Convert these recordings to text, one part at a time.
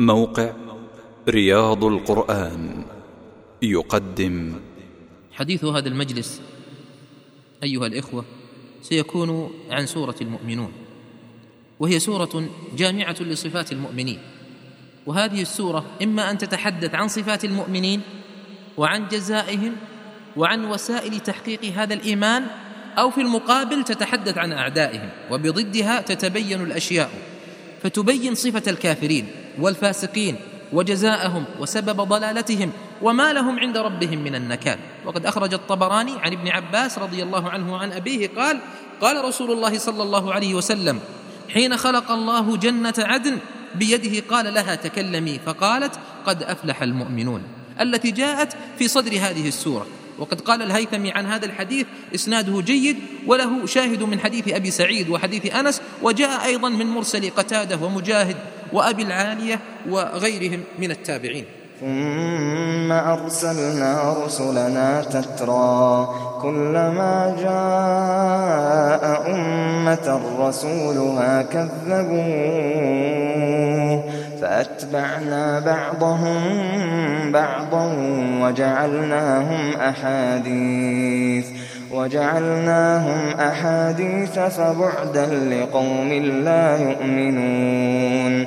موقع رياض القرآن يقدم. حديث هذا المجلس أيها الإخوة سيكون عن سورة المؤمنون وهي سورة جامعة لصفات المؤمنين وهذه السورة إما أن تتحدث عن صفات المؤمنين وعن جزائهم وعن وسائل تحقيق هذا الإيمان أو في المقابل تتحدث عن أعدائهم وبضدها تتبين الأشياء فتبين صفة الكافرين. والفاسقين وجزاءهم وسبب ضلالتهم وما لهم عند ربهم من النكال. وقد أخرج الطبراني عن ابن عباس رضي الله عنه وعن أبيه قال قال رسول الله صلى الله عليه وسلم حين خلق الله جنة عدن بيده قال لها تكلمي. فقالت قد أفلح المؤمنون. التي جاءت في صدر هذه السورة. وقد قال الهيثمي عن هذا الحديث إسناده جيد وله شاهد من حديث أبي سعيد وحديث أنس وجاء أيضا من مرسل قتادة ومجاهد. وأبي العالية وغيرهم من التابعين. ثم أرسلنا رسلنا تترى كلما جاء أمة رسولها كذبوه فأتبعنا بعضهم بعضا وجعلناهم أحاديث وجعلناهم أحاديث فبعدا لقوم لا يؤمنون.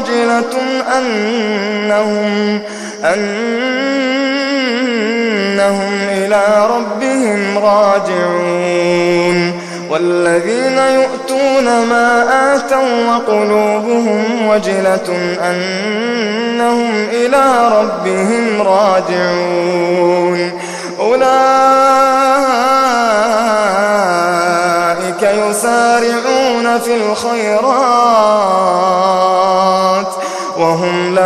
وجلة أنهم أنهم إلى ربهم راجعون. والذين يؤتون ما آتوا وقلوبهم وجلة أنهم إلى ربهم راجعون. أولئك يسارعون في الخيرات.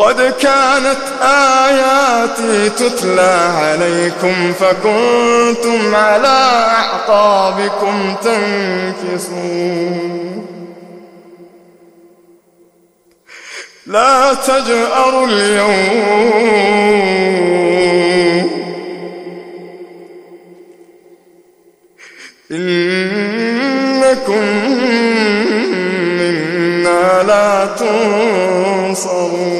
قد كانت آياتي تتلى عليكم فكنتم على أعقابكم تنكصون لا تجأروا اليوم. إنكم منا لا تنصرون.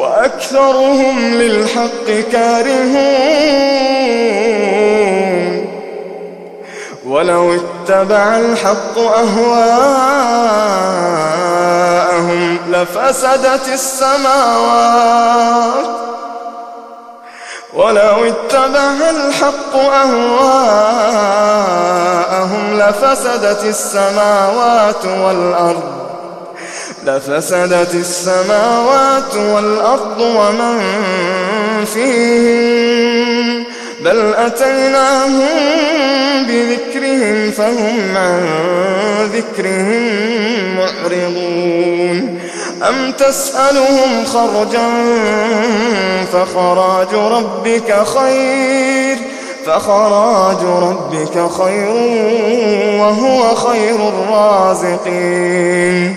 وأكثرهم للحق كارهون. ولو اتبع الحق أهواءهم لفسدت السماوات. ولو اتبع الحق أهواءهم لفسدت السماوات والأرض. لفسدت السماوات والأرض ومن فيهن. بل أتيناهم بذكرهم فهم عن ذكرهم معرضون. أم تسألهم خرجا فخراج ربك خير فخراج ربك خير وهو خير الرازقين.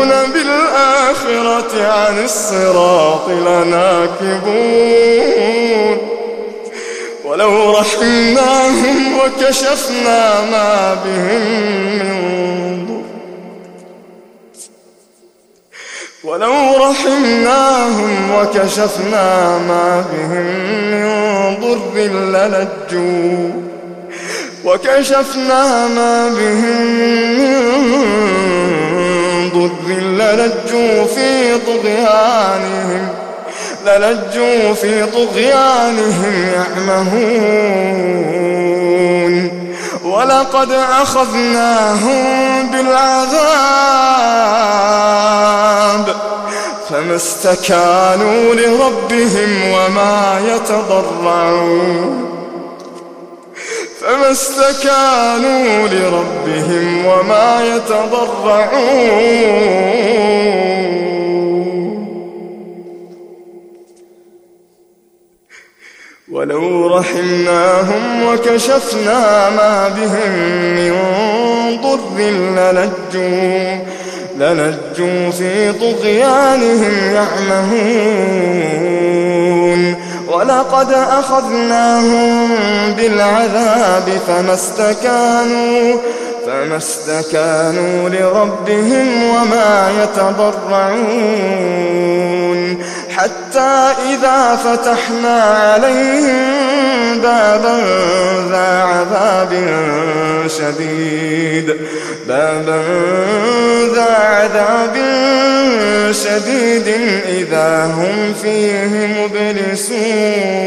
بالآخرة عن الصراط لناكبون. ولو رحمناهم وكشفنا ما بهم من ضر. ولو رحمناهم وكشفنا ما بهم من ضر للجوا وكشفنا ما بهم من ضر للجوا في طغيانهم للجوا في طغيانهم يعمهون. ولقد أخذناهم بالعذاب فما استكانوا لربهم وما يتضرعون. فما استكانوا لربهم وما يتضرعون ولو رحمناهم وكشفنا ما بهم من ضر للجوا للجوا في طغيانهم يعمهون ولقد أخذناهم بالعذاب فما استكانوا فما استكانوا لربهم وما يتضرعون. حتى إذا فتحنا عليهم بابا ذا عذاب شديد. بابا ذا عذاب شديد إذا هم فيه مبلسون.